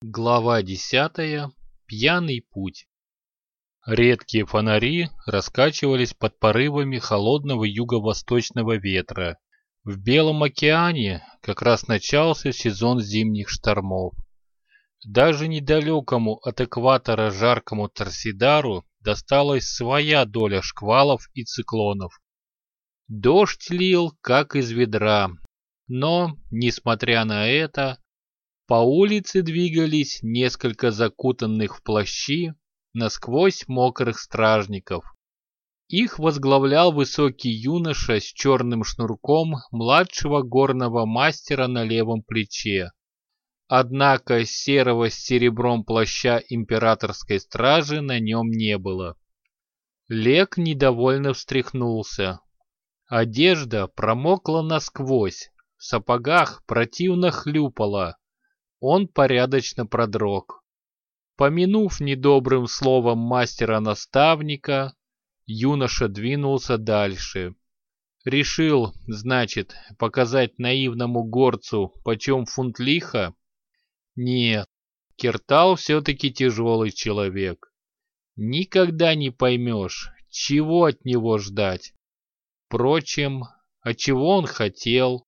Глава десятая. Пьяный путь. Редкие фонари раскачивались под порывами холодного юго-восточного ветра. В Белом океане как раз начался сезон зимних штормов. Даже недалекому от экватора жаркому Торсидару досталась своя доля шквалов и циклонов. Дождь лил, как из ведра, но, несмотря на это, по улице двигались несколько закутанных в плащи, насквозь мокрых стражников. Их возглавлял высокий юноша с черным шнурком младшего горного мастера на левом плече. Однако серого с серебром плаща императорской стражи на нем не было. Лек недовольно встряхнулся. Одежда промокла насквозь, в сапогах противно хлюпала, он порядочно продрог. Помянув недобрым словом мастера-наставника, юноша двинулся дальше. Решил, значит, показать наивному горцу, почем фунт лиха? Нет, Киртал все-таки тяжелый человек. Никогда не поймешь, чего от него ждать. Впрочем, а чего он хотел?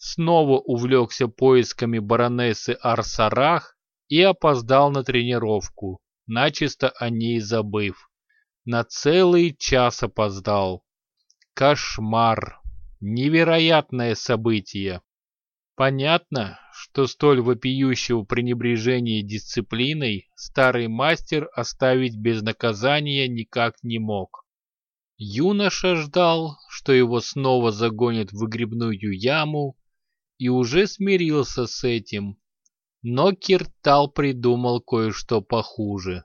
Снова увлекся поисками баронессы Арсарах и опоздал на тренировку, начисто о ней забыв. На целый час опоздал. Кошмар! Невероятное событие! Понятно, что столь вопиющего пренебрежения дисциплиной старый мастер оставить без наказания никак не мог. Юноша ждал, что его снова загонят в выгребную яму и уже смирился с этим. Но Киртал придумал кое-что похуже.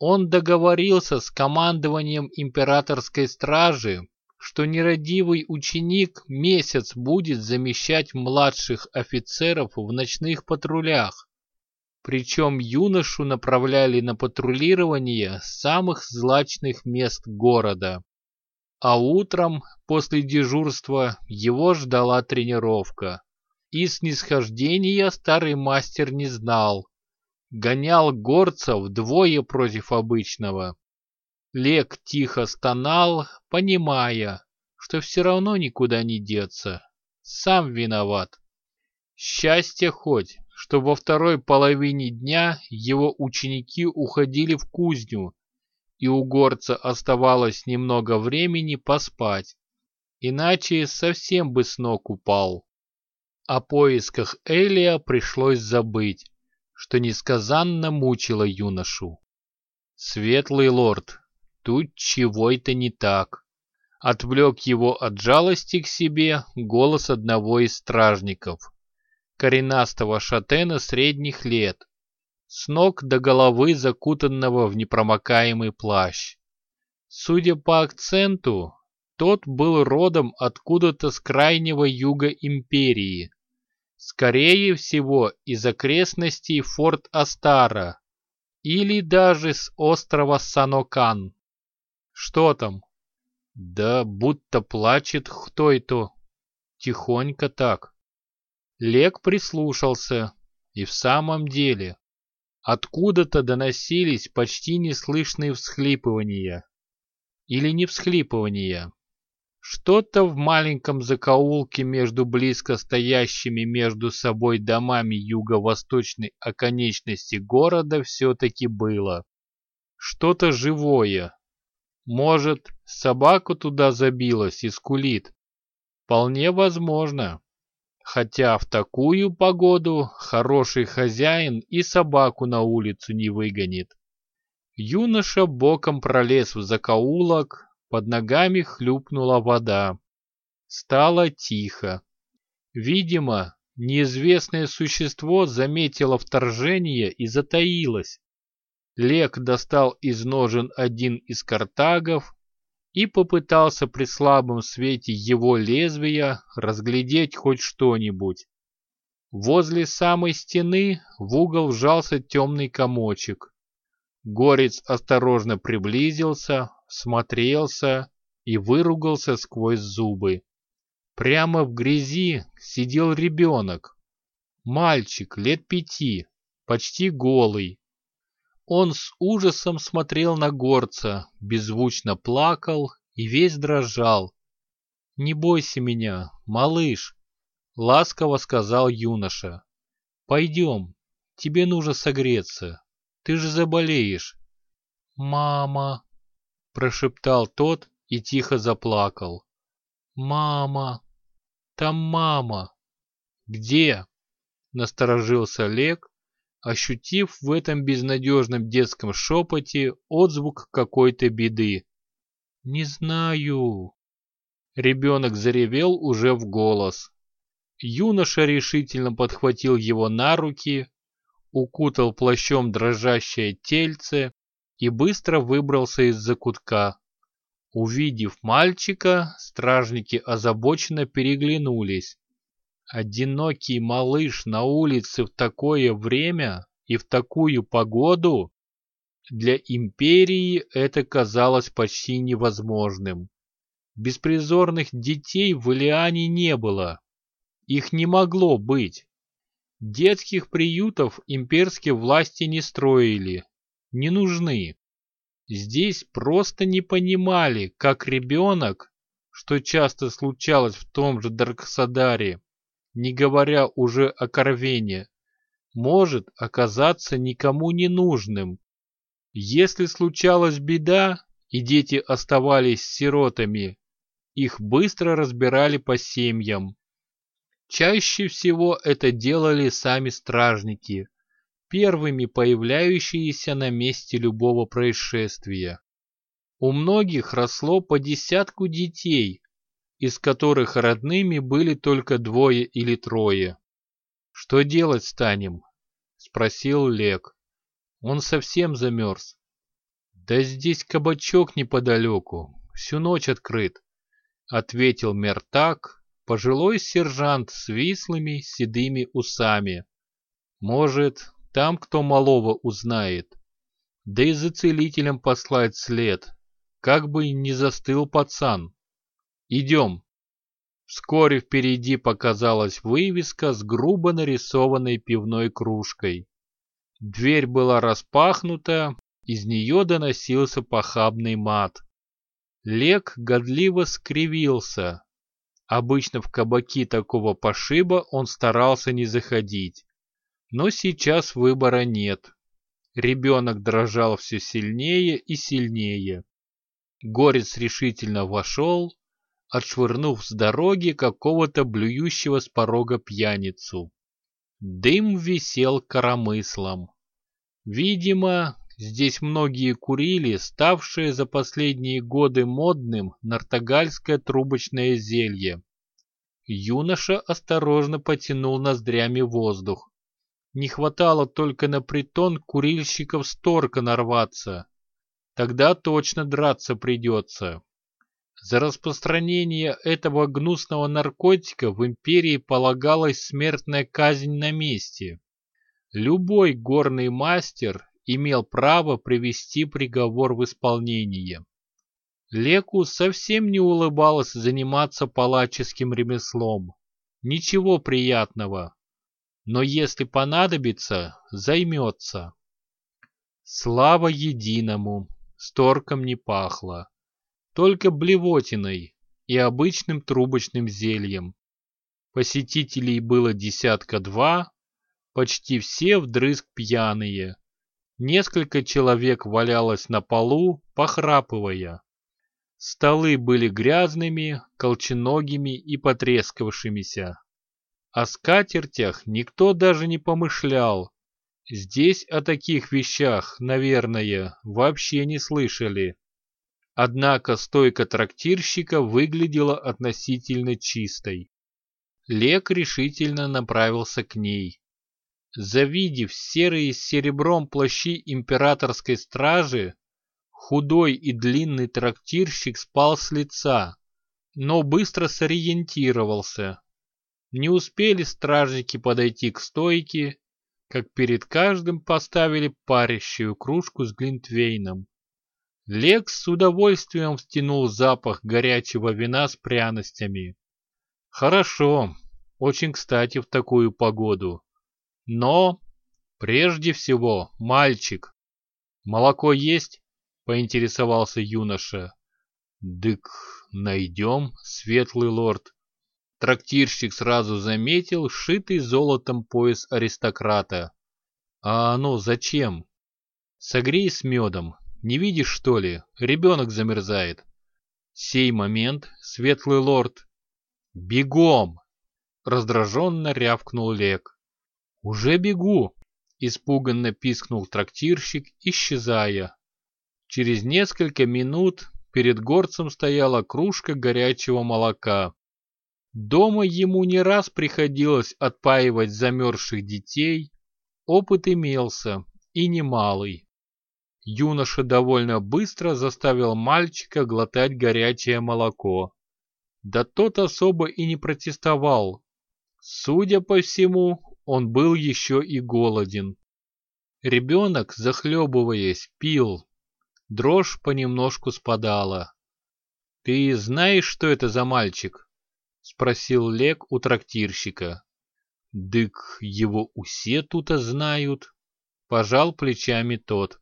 Он договорился с командованием императорской стражи, что нерадивый ученик месяц будет замещать младших офицеров в ночных патрулях. Причем юношу направляли на патрулирование самых злачных мест города. А утром, после дежурства, его ждала тренировка. И снисхождения старый мастер не знал. Гонял горцев вдвое против обычного. Лек тихо стонал, понимая, что все равно никуда не деться. Сам виноват. Счастье хоть, что во второй половине дня его ученики уходили в кузню, и у горца оставалось немного времени поспать, иначе совсем бы с ног упал. О поисках Элия пришлось забыть, что несказанно мучило юношу. «Светлый лорд, тут чего-то не так», — отвлек его от жалости к себе голос одного из стражников, коренастого шатена средних лет, с ног до головы закутанного в непромокаемый плащ. Судя по акценту, тот был родом откуда-то с крайнего юга империи, Скорее всего, из окрестностей форт Астара или даже с острова Санокан. Что там? Да будто плачет кто-то. Тихонько так. Лек прислушался, и в самом деле, откуда-то доносились почти неслышные всхлипывания. Или не всхлипывания, что-то в маленьком закоулке между близко стоящими между собой домами юго-восточной оконечности города все-таки было. Что-то живое. Может, собака туда забилась и скулит. Вполне возможно. Хотя в такую погоду хороший хозяин и собаку на улицу не выгонит. Юноша боком пролез в закоулок, под ногами хлюпнула вода. Стало тихо. Видимо, неизвестное существо заметило вторжение и затаилось. Лек достал из ножен один из картагов и попытался при слабом свете его лезвия разглядеть хоть что-нибудь. Возле самой стены в угол вжался темный комочек. Горец осторожно приблизился, смотрелся и выругался сквозь зубы. Прямо в грязи сидел ребенок. Мальчик лет пяти, почти голый. Он с ужасом смотрел на горца, беззвучно плакал и весь дрожал. «Не бойся меня, малыш», — ласково сказал юноша. «Пойдем, тебе нужно согреться, ты же заболеешь». «Мама», — прошептал тот и тихо заплакал. «Мама, там мама». «Где?» — насторожился Олег, ощутив в этом безнадежном детском шепоте отзвук какой-то беды. «Не знаю». Ребенок заревел уже в голос. Юноша решительно подхватил его на руки, укутал плащом дрожащее тельце и быстро выбрался из закутка. Увидев мальчика, стражники озабоченно переглянулись. Одинокий малыш на улице в такое время и в такую погоду? Для империи это казалось почти невозможным. Беспризорных детей в Илиане не было. Их не могло быть. Детских приютов имперские власти не строили, не нужны. Здесь просто не понимали, как ребенок, что часто случалось в том же Дарксадаре, не говоря уже о Корвене, может оказаться никому не нужным. Если случалась беда, и дети оставались сиротами, их быстро разбирали по семьям. Чаще всего это делали сами стражники, первыми появляющиеся на месте любого происшествия. У многих росло по десятку детей, из которых родными были только двое или трое. «Что делать станем?» — спросил Лек. Он совсем замерз. «Да здесь кабачок неподалеку, всю ночь открыт», — ответил Мертак, пожилой сержант с вислыми седыми усами. «Может, там кто малого узнает, да и за целителем послать след, как бы не застыл пацан». Идем. Вскоре впереди показалась вывеска с грубо нарисованной пивной кружкой. Дверь была распахнута, из нее доносился похабный мат. Лек годливо скривился. Обычно в кабаки такого пошиба он старался не заходить. Но сейчас выбора нет. Ребенок дрожал все сильнее и сильнее. Горец решительно вошел, отшвырнув с дороги какого-то блюющего с порога пьяницу. Дым висел коромыслом. Видимо, здесь многие курили, ставшее за последние годы модным нартогальское трубочное зелье. Юноша осторожно потянул ноздрями воздух. Не хватало только на притон курильщиков сторка нарваться. Тогда точно драться придется. За распространение этого гнусного наркотика в империи полагалась смертная казнь на месте. Любой горный мастер имел право привести приговор в исполнение. Леку совсем не улыбалось заниматься палаческим ремеслом. Ничего приятного. Но если понадобится, займется. Слава единому, сторком не пахло только блевотиной и обычным трубочным зельем. Посетителей было десятка два, почти все вдрызг пьяные. Несколько человек валялось на полу, похрапывая. Столы были грязными, колченогими и потрескавшимися. О скатертях никто даже не помышлял. Здесь о таких вещах, наверное, вообще не слышали. Однако стойка трактирщика выглядела относительно чистой. Лек решительно направился к ней. Завидев серые с серебром плащи императорской стражи, худой и длинный трактирщик спал с лица, но быстро сориентировался. Не успели стражники подойти к стойке, как перед каждым поставили парящую кружку с глинтвейном. Лекс с удовольствием втянул запах горячего вина с пряностями. Хорошо, очень кстати в такую погоду. Но Прежде всего, мальчик. Молоко есть? Поинтересовался юноша. Дык, найдем, светлый лорд. Трактирщик сразу заметил шитый золотом пояс аристократа. А оно зачем? Согрей с медом. Не видишь, что ли? Ребенок замерзает. Сей момент, светлый лорд. Бегом! Раздраженно рявкнул Лек. Уже бегу! Испуганно пискнул трактирщик, исчезая. Через несколько минут перед горцем стояла кружка горячего молока. Дома ему не раз приходилось отпаивать замерзших детей, опыт имелся, и немалый. Юноша довольно быстро заставил мальчика глотать горячее молоко. Да тот особо и не протестовал. Судя по всему, он был еще и голоден. Ребенок, захлебываясь, пил. Дрожь понемножку спадала. «Ты знаешь, что это за мальчик?» — спросил Лек у трактирщика. «Дык его усе тут знают», — пожал плечами тот.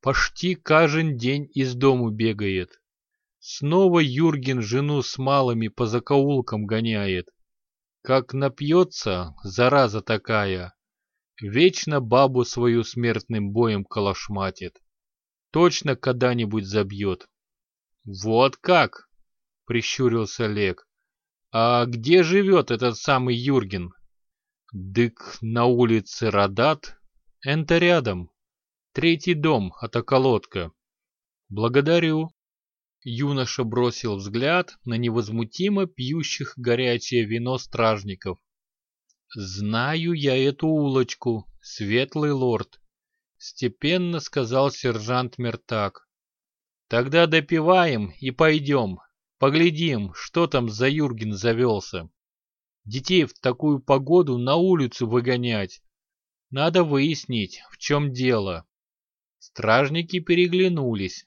Почти каждый день из дому бегает. Снова Юрген жену с малыми по закоулкам гоняет. Как напьется, зараза такая, вечно бабу свою смертным боем калашматит. Точно когда-нибудь забьет. Вот как? Прищурился Олег. А где живет этот самый Юрген? Дык на улице Радат, энто рядом. Третий дом от околотка. Благодарю. Юноша бросил взгляд на невозмутимо пьющих горячее вино стражников. Знаю я эту улочку, светлый лорд, степенно сказал сержант Мертак. Тогда допиваем и пойдем. Поглядим, что там за Юрген завелся. Детей в такую погоду на улицу выгонять. Надо выяснить, в чем дело. Стражники переглянулись.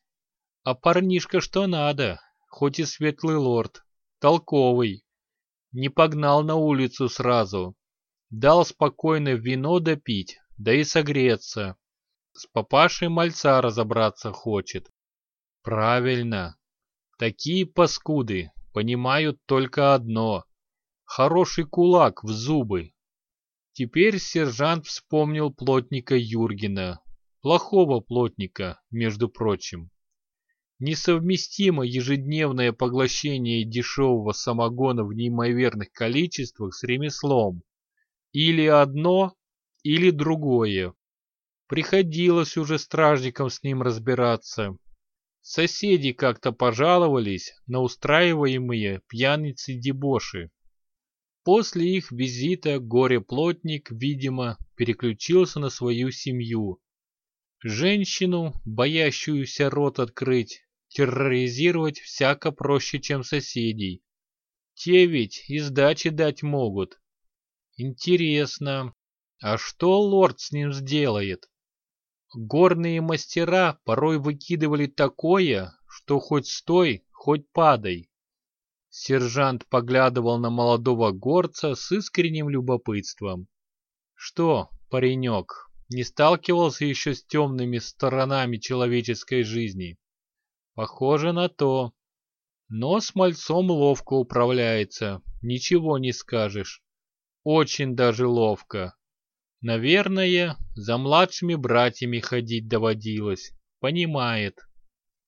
А парнишка что надо, хоть и светлый лорд, толковый. Не погнал на улицу сразу. Дал спокойно вино допить, да и согреться. С папашей мальца разобраться хочет. Правильно. Такие паскуды понимают только одно. Хороший кулак в зубы. Теперь сержант вспомнил плотника Юргена, плохого плотника, между прочим. Несовместимо ежедневное поглощение дешевого самогона в неимоверных количествах с ремеслом. Или одно, или другое. Приходилось уже стражникам с ним разбираться. Соседи как-то пожаловались на устраиваемые пьяницы-дебоши. После их визита горе-плотник, видимо, переключился на свою семью Женщину, боящуюся рот открыть, терроризировать всяко проще, чем соседей. Те ведь и сдачи дать могут. Интересно, а что лорд с ним сделает? Горные мастера порой выкидывали такое, что хоть стой, хоть падай. Сержант поглядывал на молодого горца с искренним любопытством. Что, паренек, не сталкивался еще с темными сторонами человеческой жизни. Похоже на то. Но с мальцом ловко управляется, ничего не скажешь. Очень даже ловко. Наверное, за младшими братьями ходить доводилось. Понимает.